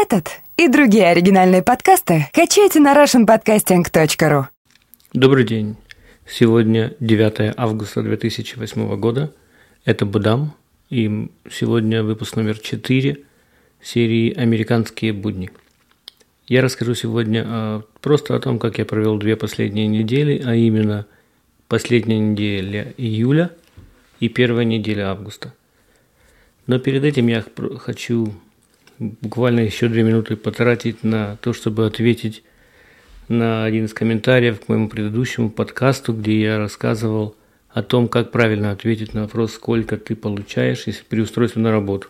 Этот и другие оригинальные подкасты качайте на russianpodcasting.ru Добрый день. Сегодня 9 августа 2008 года. Это Будам. И сегодня выпуск номер 4 серии «Американские будни». Я расскажу сегодня а, просто о том, как я провел две последние недели, а именно последняя неделя июля и первая неделя августа. Но перед этим я хочу буквально еще две минуты потратить на то, чтобы ответить на один из комментариев к моему предыдущему подкасту, где я рассказывал о том, как правильно ответить на вопрос, сколько ты получаешь, если при устройстве на работу.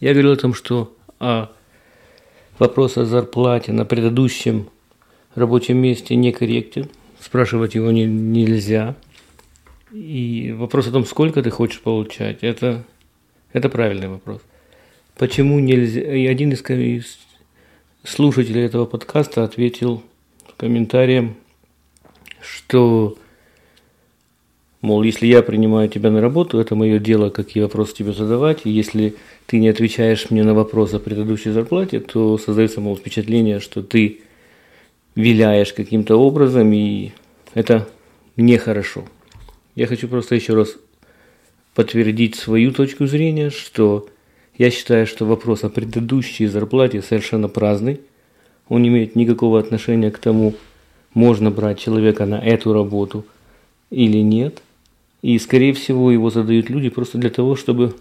Я говорил о том, что а, вопрос о зарплате на предыдущем рабочем месте некорректен, спрашивать его не, нельзя. И вопрос о том, сколько ты хочешь получать, это, это правильный вопрос – почему нельзя... И один из слушателей этого подкаста ответил комментарием, что, мол, если я принимаю тебя на работу, это мое дело, какие вопросы тебе задавать, и если ты не отвечаешь мне на вопрос о предыдущей зарплате, то создается, мол, впечатление, что ты виляешь каким-то образом, и это нехорошо. Я хочу просто еще раз подтвердить свою точку зрения, что я считаю, что вопрос о предыдущей зарплате совершенно праздный. Он не имеет никакого отношения к тому, можно брать человека на эту работу или нет. И, скорее всего, его задают люди просто для того, чтобы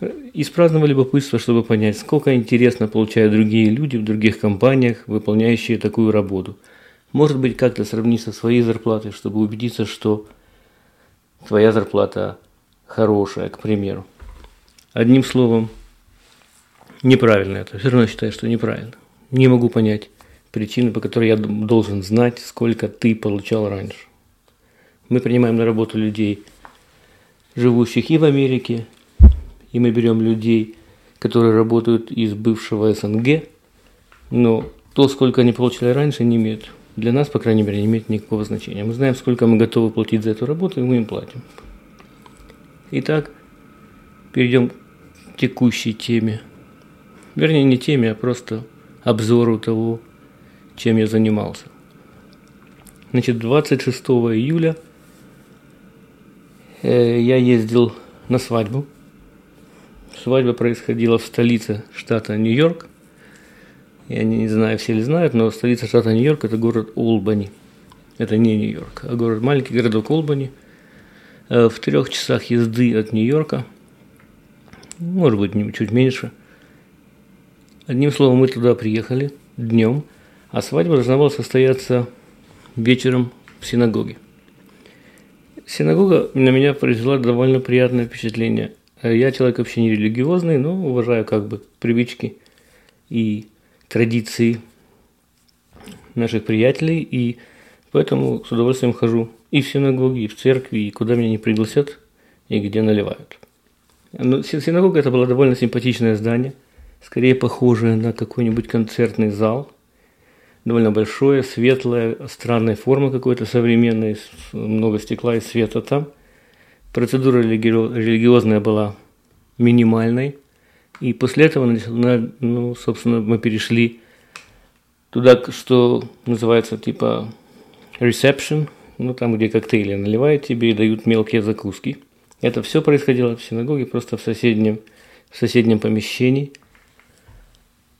э, из праздного любопытства, чтобы понять, сколько интересно получают другие люди в других компаниях, выполняющие такую работу. Может быть, как-то сравнить со своей зарплатой, чтобы убедиться, что твоя зарплата хорошая, к примеру. Одним словом, неправильно это. Все равно считаю, что неправильно. Не могу понять причины, по которой я должен знать, сколько ты получал раньше. Мы принимаем на работу людей, живущих и в Америке, и мы берем людей, которые работают из бывшего СНГ, но то, сколько они получали раньше, не имеет, для нас, по крайней мере, не имеет никакого значения. Мы знаем, сколько мы готовы платить за эту работу, и мы им платим. Итак, перейдем к текущей теме – Вернее, не теме, а просто обзору того, чем я занимался. Значит, 26 июля э, я ездил на свадьбу. Свадьба происходила в столице штата Нью-Йорк. Я не знаю, все ли знают, но столица штата Нью-Йорк – это город Олбани. Это не Нью-Йорк, а город, маленький городок Олбани. Э, в трех часах езды от Нью-Йорка, может быть, чуть меньше – Одним словом, мы туда приехали днем, а свадьба должна была состояться вечером в синагоге. Синагога на меня произвела довольно приятное впечатление. Я человек вообще не религиозный, но уважаю как бы привычки и традиции наших приятелей, и поэтому с удовольствием хожу и в синагоги, и в церкви, и куда меня не пригласят, и где наливают. Но синагога это было довольно симпатичное здание – скорее похожее на какой-нибудь концертный зал. Довольно большое, светлое, странной формы какой-то современной, много стекла и света там. Процедура религиозная была минимальной. И после этого, ну, собственно, мы перешли туда, что называется типа reception, ну, там, где коктейли наливают тебе и дают мелкие закуски. Это все происходило в синагоге, просто в соседнем, в соседнем помещении –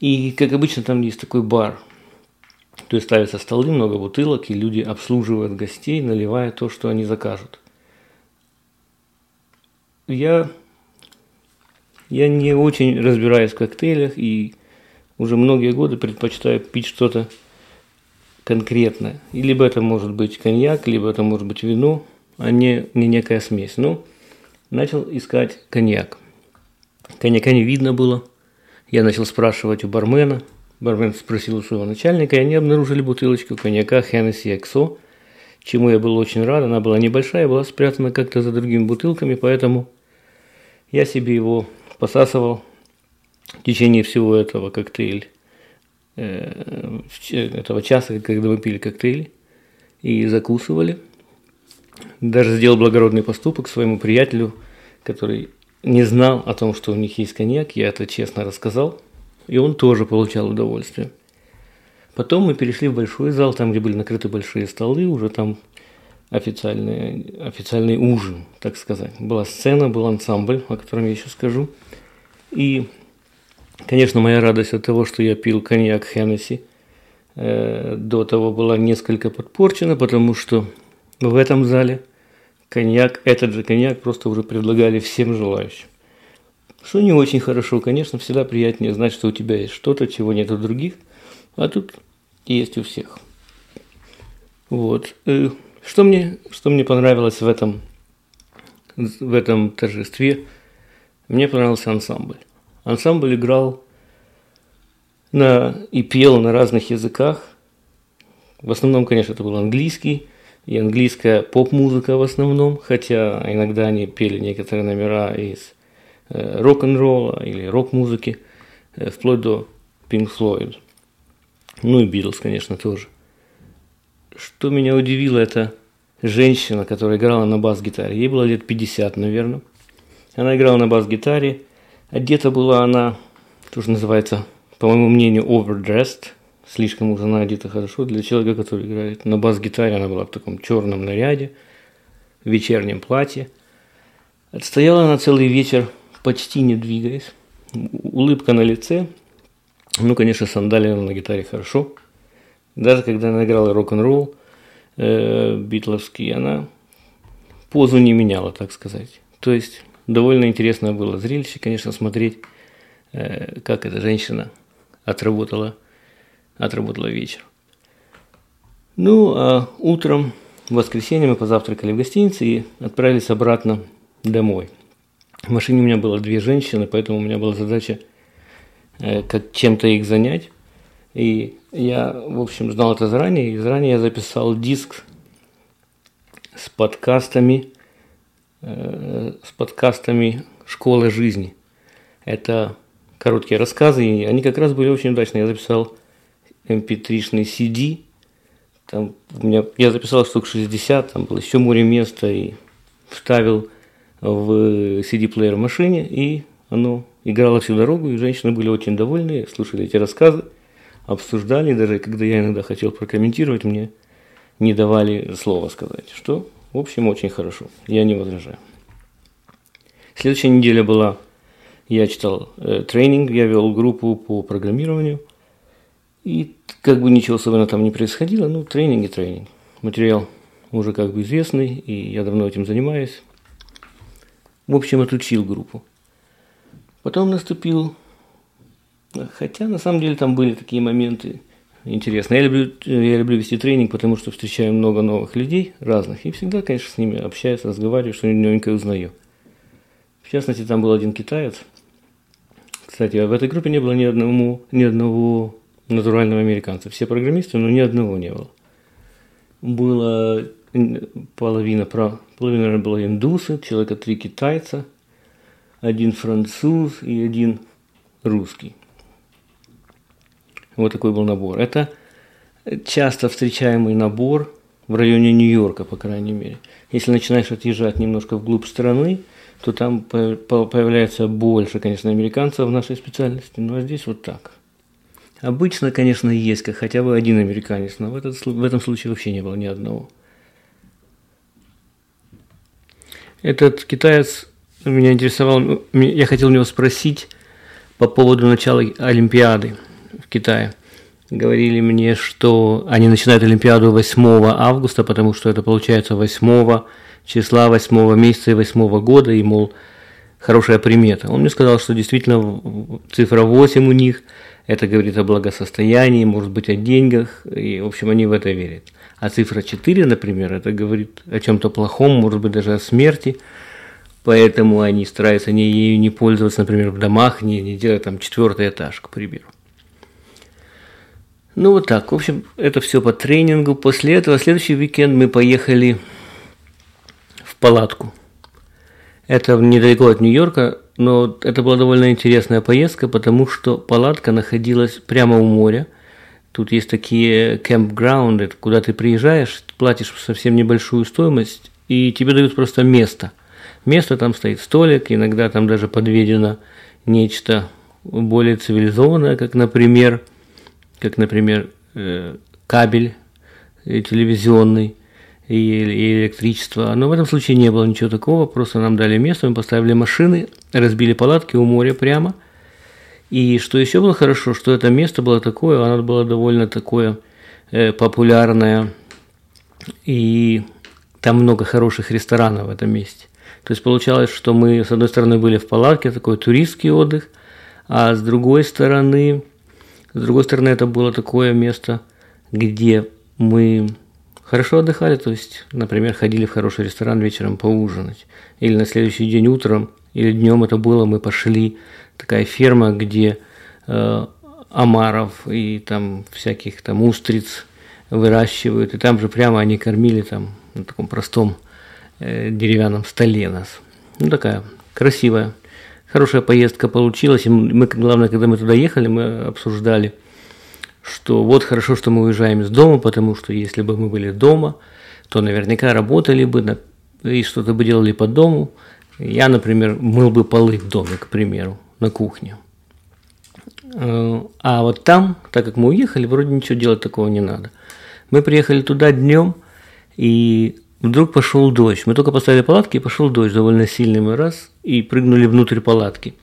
и, как обычно, там есть такой бар. То есть ставятся столы, много бутылок, и люди обслуживают гостей, наливая то, что они закажут. Я, я не очень разбираюсь в коктейлях и уже многие годы предпочитаю пить что-то конкретное. И либо это может быть коньяк, либо это может быть вино, а не, не некая смесь. Ну, начал искать коньяк. Коньяка не видно было – я начал спрашивать у бармена. Бармен спросил у своего начальника, и они обнаружили бутылочку коньяка Hennessy XO, чему я был очень рад. Она была небольшая, была спрятана как-то за другими бутылками, поэтому я себе его посасывал в течение всего этого коктейля, э, этого часа, когда мы пили коктейль и закусывали. Даже сделал благородный поступок своему приятелю, который не знал о том, что у них есть коньяк, я это честно рассказал. и он тоже получал удовольствие. Потом мы перешли в большой зал, там, где были накрыты большие столы, уже там официальный, официальный ужин, так сказать. Была сцена, был ансамбль, о котором я еще скажу. И, конечно, моя радость от того, что я пил коньяк Хеннесси, э, до того была несколько подпорчена, потому что в этом зале коньяк, этот же коньяк просто уже предлагали всем желающим. Что не очень хорошо, конечно, всегда приятнее знать, что у тебя есть что-то, чего нет у других, а тут есть у всех. Вот. Э, что мне, что мне понравилось в этом, в этом торжестве? Мне понравился ансамбль. Ансамбль играл на, и пел на разных языках. В основном, конечно, это был английский и английская поп-музыка в основном, хотя иногда они пели некоторые номера из э, рок-н-ролла или рок-музыки, э, вплоть до Pink Floyd. Ну и Битлз, конечно, тоже. Что меня удивило, это женщина, которая играла на бас-гитаре. Ей было лет 50, наверное. Она играла на бас-гитаре. Одета была она, тоже называется, по моему мнению, overdressed. Слишком уже она хорошо для человека, который играет на бас-гитаре. Она была в таком черном наряде, в вечернем платье. Отстояла она целый вечер, почти не двигаясь. Улыбка на лице. Ну, конечно, сандали на гитаре хорошо. Даже когда она играла рок-н-ролл э, битловский, она позу не меняла, так сказать. То есть довольно интересно было зрелище, конечно, смотреть, э, как эта женщина отработала, отработала вечер. Ну, а утром, в воскресенье мы позавтракали в гостинице и отправились обратно домой. В машине у меня было две женщины, поэтому у меня была задача э, как чем-то их занять. И я, в общем, знал это заранее, и заранее я записал диск с подкастами, э, с подкастами «Школа жизни». Это короткие рассказы, и они как раз были очень удачные. Я записал mp3-шный CD, там у меня, я записал штук 60, там было еще море места, и вставил в CD-плеер машине, и оно играло всю дорогу, и женщины были очень довольны, слушали эти рассказы обсуждали, даже когда я иногда хотел прокомментировать, мне не давали слова сказать, что, в общем, очень хорошо, я не возражаю. Следующая неделя была, я читал э, тренинг, я вел группу по программированию, и как бы ничего особенно там не происходило, ну, тренинг и тренинг. Материал уже как бы известный, и я давно этим занимаюсь. В общем, отучил группу. Потом наступил Хотя, на самом деле, там были такие моменты интересные. Я люблю, я люблю вести тренинг, потому что встречаю много новых людей разных. И всегда, конечно, с ними общаюсь, разговариваю, что новенькое узнаю. В частности, там был один китаец. Кстати, в этой группе не было ни одного, ни одного натурального американца. Все программисты, но ни одного не было. Было половина, половина, наверное, было индусы, человека три китайца, один француз и один русский. Вот такой был набор. Это часто встречаемый набор в районе Нью-Йорка, по крайней мере. Если начинаешь отъезжать немножко вглубь страны, то там появляется больше, конечно, американцев в нашей специальности, ну а здесь вот так. Обычно, конечно, есть как хотя бы один американец, но в, этот, в этом случае вообще не было ни одного. Этот китаец меня интересовал, ну, я хотел у него спросить по поводу начала Олимпиады в Китае. Говорили мне, что они начинают Олимпиаду 8 августа, потому что это получается 8 числа 8 месяца и 8 года, и, мол, хорошая примета. Он мне сказал, что действительно цифра 8 у них, это говорит о благосостоянии, может быть, о деньгах, и, в общем, они в это верят. А цифра 4, например, это говорит о чем-то плохом, может быть, даже о смерти, поэтому они стараются не, ею не пользоваться, например, в домах, не, не делать там четвертый этаж, к примеру. Ну вот так, в общем, это все по тренингу. После этого, следующий уикенд мы поехали в палатку. Это недалеко от Нью-Йорка, но это была довольно интересная поездка, потому что палатка находилась прямо у моря. Тут есть такие кемпграунды, куда ты приезжаешь, платишь совсем небольшую стоимость, и тебе дают просто место. Место там стоит столик, иногда там даже подведено нечто более цивилизованная, как, например, как, например, э, кабель э, телевизионный и, электричество. Но в этом случае не было ничего такого, просто нам дали место, мы поставили машины, разбили палатки у моря прямо. И что еще было хорошо, что это место было такое, оно было довольно такое э, популярное, и там много хороших ресторанов в этом месте. То есть получалось, что мы с одной стороны были в палатке, такой туристский отдых, а с другой стороны, с другой стороны это было такое место, где мы хорошо отдыхали, то есть, например, ходили в хороший ресторан вечером поужинать, или на следующий день утром, или днем это было, мы пошли, такая ферма, где э, омаров и там всяких там устриц выращивают, и там же прямо они кормили там на таком простом э, деревянном столе нас. Ну, такая красивая, хорошая поездка получилась. И мы, главное, когда мы туда ехали, мы обсуждали, что вот хорошо, что мы уезжаем из дома, потому что если бы мы были дома, то наверняка работали бы и что-то бы делали по дому. Я, например, мыл бы полы в доме, к примеру, на кухне. Э, а вот там, так как мы уехали, вроде ничего делать такого не надо. Мы приехали туда днем, и вдруг пошел дождь. Мы только поставили палатки, и пошел дождь довольно сильный мы раз, и прыгнули внутрь палатки.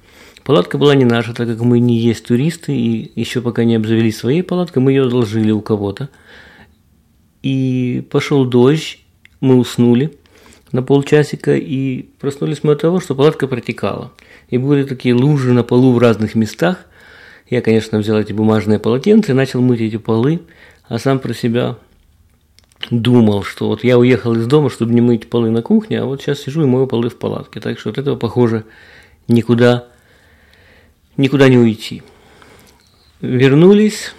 Палатка была не наша, так как мы не есть туристы, и еще пока не обзавелись своей палаткой, мы ее одолжили у кого-то. И пошел дождь, мы уснули на полчасика, и проснулись мы от того, что палатка протекала. И были такие лужи на полу в разных местах. Я, конечно, взял эти бумажные полотенца и начал мыть эти полы, а сам про себя думал, что вот я уехал из дома, чтобы не мыть полы на кухне, а вот сейчас сижу и мою полы в палатке. Так что от этого, похоже, никуда, никуда не уйти. Вернулись,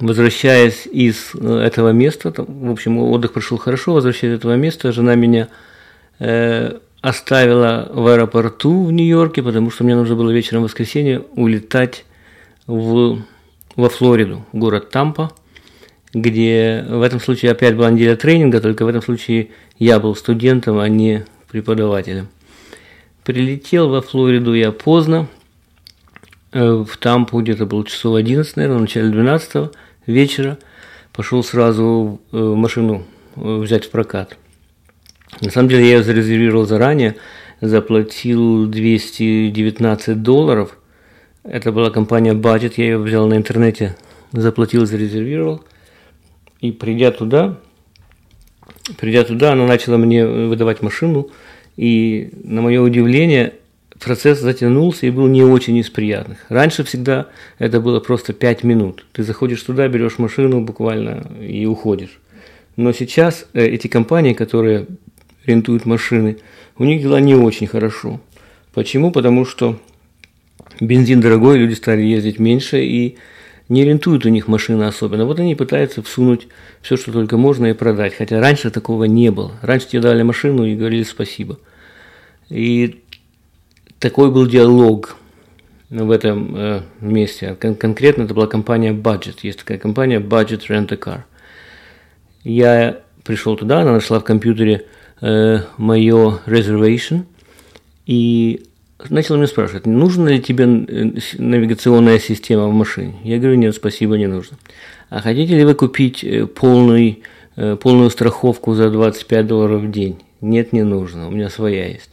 возвращаясь из э, этого места, там, в общем, отдых прошел хорошо, возвращаясь из этого места, жена меня э, оставила в аэропорту в Нью-Йорке, потому что мне нужно было вечером в воскресенье улетать в, во Флориду, город Тампа – где в этом случае опять была неделя тренинга, только в этом случае я был студентом, а не преподавателем. Прилетел во Флориду я поздно, в Тампу где-то был часов 11, наверное, в начале 12 вечера. Пошел сразу э, машину э, взять в прокат. На самом деле я ее зарезервировал заранее, заплатил 219 долларов. Это была компания Budget, я ее взял на интернете, заплатил, зарезервировал – и придя туда, придя туда, она начала мне выдавать машину, и на мое удивление процесс затянулся и был не очень из приятных. Раньше всегда это было просто 5 минут. Ты заходишь туда, берешь машину буквально и уходишь. Но сейчас э, эти компании, которые рентуют машины, у них дела не очень хорошо. Почему? Потому что бензин дорогой, люди стали ездить меньше, и не рентуют у них машины особенно. Вот они пытаются всунуть все, что только можно и продать. Хотя раньше такого не было. Раньше тебе дали машину и говорили спасибо. И такой был диалог в этом э, месте. Кон- конкретно это была компания Budget. Есть такая компания Budget Rent a Car. Я пришел туда, она нашла в компьютере э, мое reservation, и начал меня спрашивать, нужна ли тебе э, навигационная система в машине? Я говорю, нет, спасибо, не нужно. А хотите ли вы купить э, полный, э, полную страховку за 25 долларов в день? Нет, не нужно, у меня своя есть.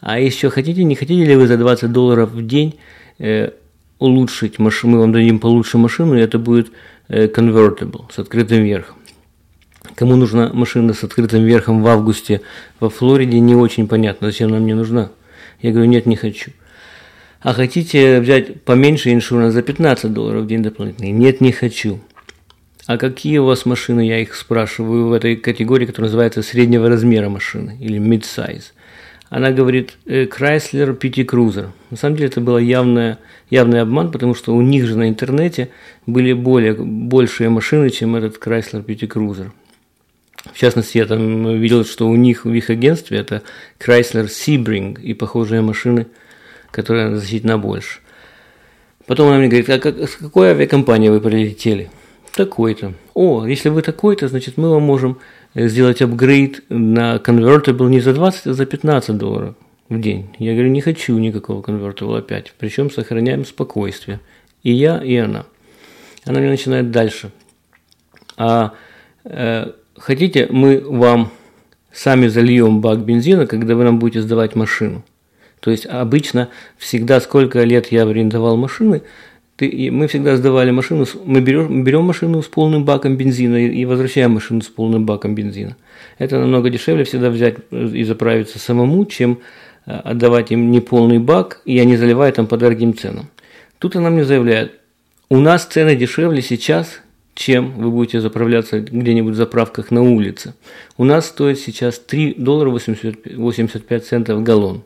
А еще хотите, не хотите ли вы за 20 долларов в день э, улучшить машину, мы вам дадим получше машину, и это будет э, convertible, с открытым верхом. Кому нужна машина с открытым верхом в августе во Флориде, не очень понятно, зачем нам не нужна. Я говорю, нет, не хочу. А хотите взять поменьше иншуранс за 15 долларов в день дополнительный? Нет, не хочу. А какие у вас машины, я их спрашиваю в этой категории, которая называется среднего размера машины или mid-size. Она говорит «Э, Chrysler PT Cruiser. На самом деле это был явный, явный обман, потому что у них же на интернете были более, большие машины, чем этот Chrysler PT Cruiser. В частности, я там видел, что у них в их агентстве это Chrysler Sebring и похожие машины, которые значительно больше. Потом она мне говорит, а как, с какой авиакомпании вы прилетели? Такой-то. О, если вы такой-то, значит, мы вам можем сделать апгрейд на convertible не за 20, а за 15 долларов. в день. Я говорю, не хочу никакого Convertible опять. Причем сохраняем спокойствие. И я, и она. Она мне начинает дальше. А э, хотите, мы вам сами зальем бак бензина, когда вы нам будете сдавать машину. То есть обычно всегда, сколько лет я арендовал машины, ты, мы всегда сдавали машину, мы берем, берем машину с полным баком бензина и, и возвращаем машину с полным баком бензина. Это намного дешевле всегда взять и заправиться самому, чем э, отдавать им неполный бак, и они заливают там по дорогим ценам. Тут она мне заявляет, у нас цены дешевле сейчас, чем вы будете заправляться где-нибудь в заправках на улице. У нас стоит сейчас 3 доллара 85 центов галлон.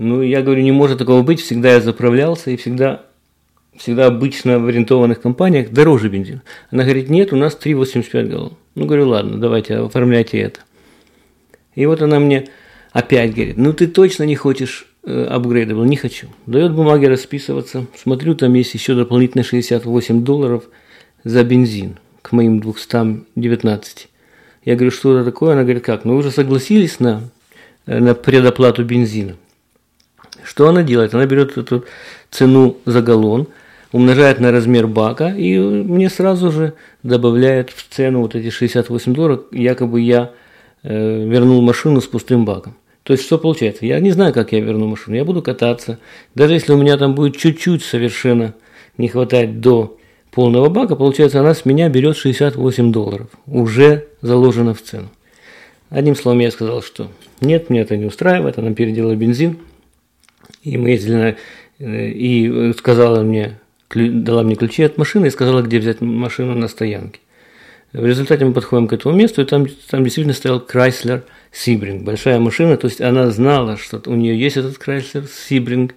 Ну, я говорю, не может такого быть, всегда я заправлялся и всегда, всегда обычно в арендованных компаниях дороже бензин. Она говорит, нет, у нас 3,85 галлон. Ну, говорю, ладно, давайте, оформляйте это. И вот она мне опять говорит, ну ты точно не хочешь э, upgradable? Не хочу. Дает бумаги расписываться. Смотрю, там есть еще дополнительно 68 долларов за бензин к моим 219. Я говорю, что это такое? Она говорит, как? Ну, вы уже согласились на, э, на предоплату бензина. Что она делает? Она берет эту цену за галлон, умножает на размер бака и мне сразу же добавляет в цену вот эти 68 долларов, якобы я э, вернул машину с пустым баком. То есть что получается? Я не знаю, как я верну машину. Я буду кататься. Даже если у меня там будет чуть-чуть совершенно не хватать до полного бака, получается, она с меня берет 68 долларов. Уже заложено в цену. Одним словом, я сказал, что нет, мне это не устраивает. Она переделала бензин. И мы ездили на... Э, и сказала мне, дала мне ключи от машины и сказала, где взять машину на стоянке. В результате мы подходим к этому месту, и там, там действительно стоял Chrysler Sebring, большая машина, то есть она знала, что у нее есть этот Chrysler Sebring,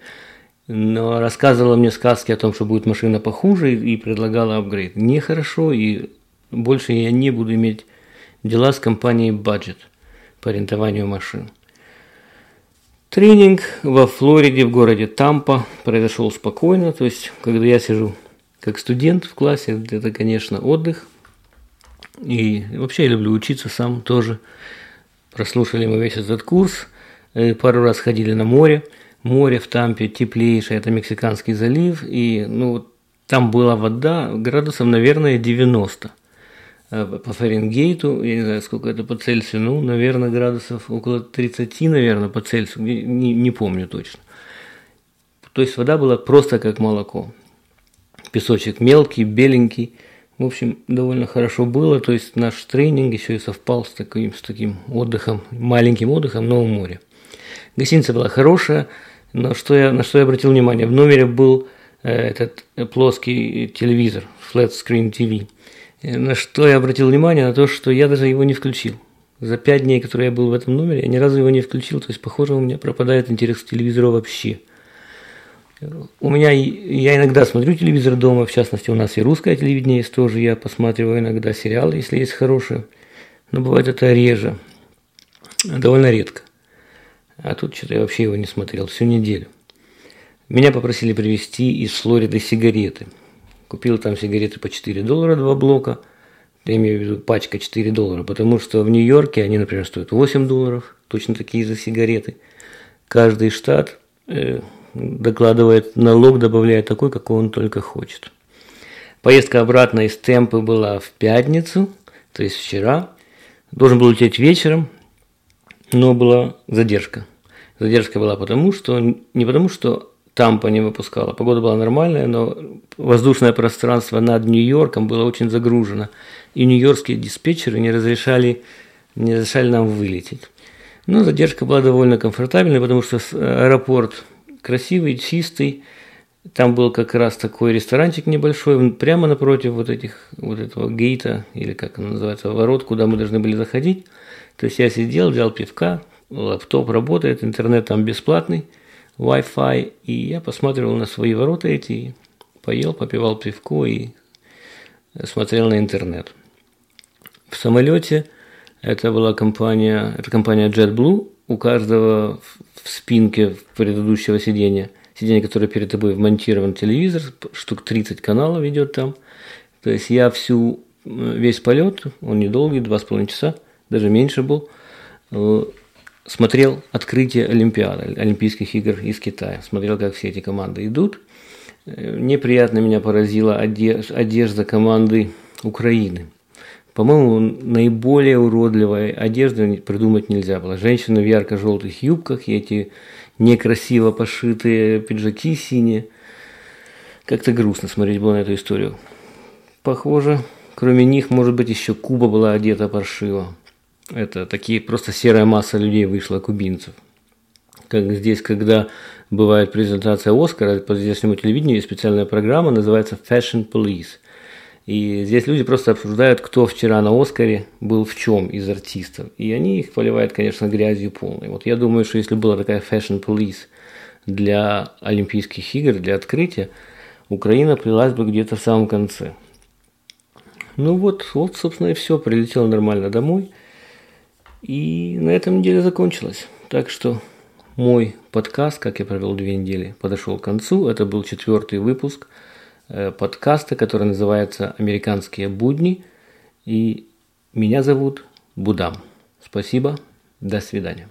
но рассказывала мне сказки о том, что будет машина похуже, и предлагала апгрейд. Нехорошо, и больше я не буду иметь дела с компанией Budget по арендованию машин. Тренинг во Флориде, в городе Тампа, произошел спокойно. То есть, когда я сижу как студент в классе, это, конечно, отдых. И вообще я люблю учиться сам тоже. Прослушали мы весь этот курс. Э, пару раз ходили на море. Море в Тампе теплейшее, это Мексиканский залив. И ну, там была вода градусов, наверное, 90 Э, по Фаренгейту, я не знаю, сколько это по Цельсию, ну, наверное, градусов около 30, наверное, по Цельсию, не, не, помню точно. То есть вода была просто как молоко. Песочек мелкий, беленький. В общем, довольно хорошо было. То есть наш тренинг еще и совпал с таким, с таким отдыхом, маленьким отдыхом на море. Гостиница была хорошая, но что я, на что я обратил внимание, в номере был э, этот плоский телевизор, flat screen TV. На что я обратил внимание, на то, что я даже его не включил. За пять дней, которые я был в этом номере, я ни разу его не включил. То есть, похоже, у меня пропадает интерес к телевизору вообще. У меня, я иногда смотрю телевизор дома, в частности, у нас и русское телевидение есть тоже. Я посматриваю иногда сериалы, если есть хорошие. Но бывает это реже. Довольно редко. А тут что-то я вообще его не смотрел всю неделю. Меня попросили привезти из Флориды сигареты – Купил там сигареты по 4 доллара, два блока. Я имею в виду пачка 4 доллара, потому что в Нью-Йорке они, например, стоят 8 долларов, точно такие же сигареты. Каждый штат э, докладывает налог, добавляет такой, какой он только хочет. Поездка обратно из Темпы была в пятницу, то есть вчера. Должен был лететь вечером, но была задержка. Задержка была потому, что не потому, что Тампа не выпускала. Погода была нормальная, но воздушное пространство над Нью-Йорком было очень загружено. И нью-йоркские диспетчеры не разрешали, не разрешали нам вылететь. Но задержка была довольно комфортабельной, потому что аэропорт красивый, чистый. Там был как раз такой ресторанчик небольшой, прямо напротив вот этих, вот этого гейта, или как он называется, ворот, куда мы должны были заходить. То есть я сидел, взял пивка, лаптоп работает, интернет там бесплатный – Wi-Fi, и я посмотрел на свои ворота эти, поел, попивал пивко и смотрел на интернет. В самолете это была компания, это компания JetBlue, у каждого в спинке предыдущего сидения, сиденье, которое перед тобой вмонтирован телевизор, штук 30 каналов идет там. То есть я всю, весь полет, он недолгий, два с половиной часа, даже меньше был, смотрел открытие Олимпиады, Олимпийских игр из Китая. Смотрел, как все эти команды идут. Э, неприятно меня поразила одежда команды Украины. По-моему, наиболее уродливой одежды придумать нельзя было. Женщины в ярко-желтых юбках и эти некрасиво пошитые пиджаки синие. Как-то грустно смотреть было на эту историю. Похоже, кроме них, может быть, еще Куба была одета паршиво. Это такие просто серая масса людей вышла, кубинцев. Как здесь, когда бывает презентация Оскара по здешнему телевидению, специальная программа, называется Fashion Police. И здесь люди просто обсуждают, кто вчера на Оскаре был в чем из артистов. И они их поливают, конечно, грязью полной. Вот я думаю, что если была такая Fashion Police для Олимпийских игр, для открытия, Украина плелась бы где-то в самом конце. Ну вот, вот, собственно, и все. Прилетел нормально домой. И на этом неделя закончилась. Так что мой подкаст, как я провел две недели, подошел к концу. Это был четвертый выпуск э, подкаста, который называется «Американские будни». И меня зовут Будам. Спасибо. До свидания.